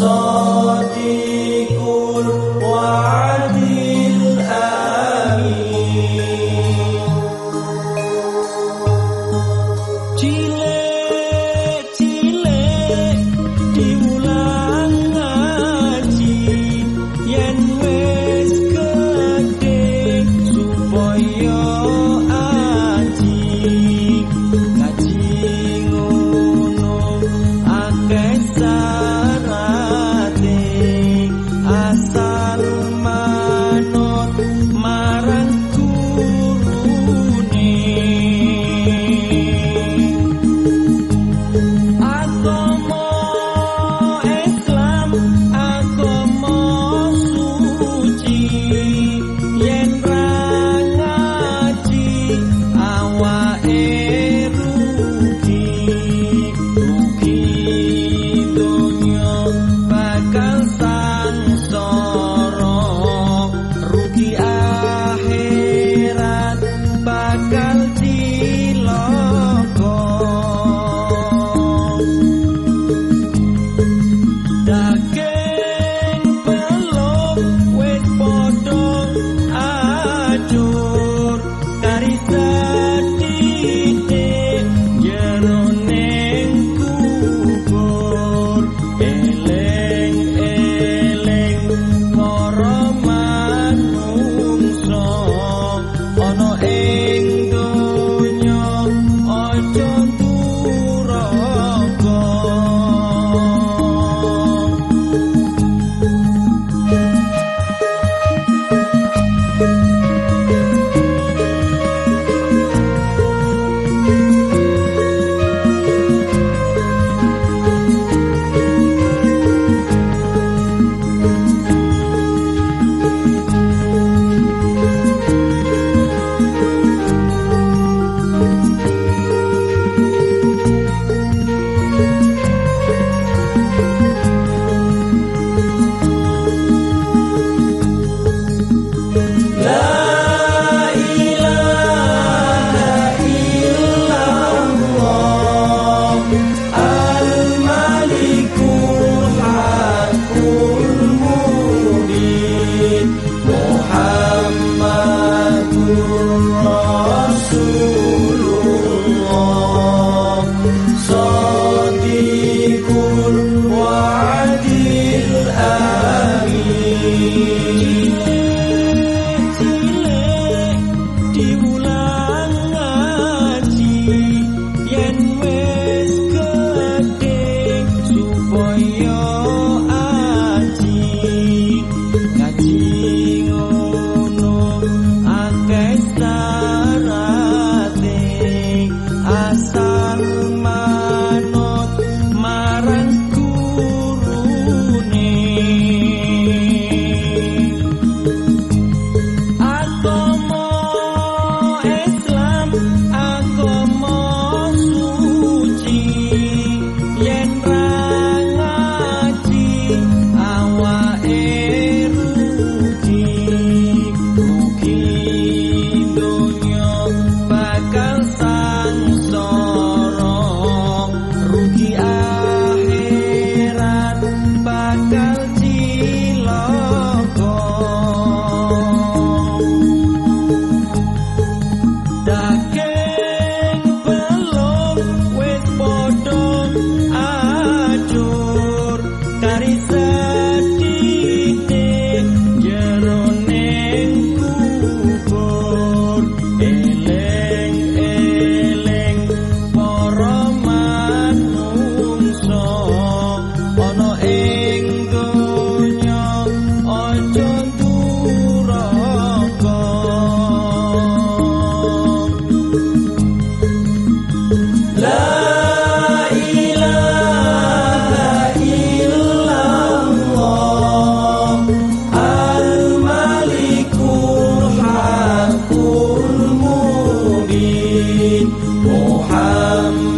Sadiq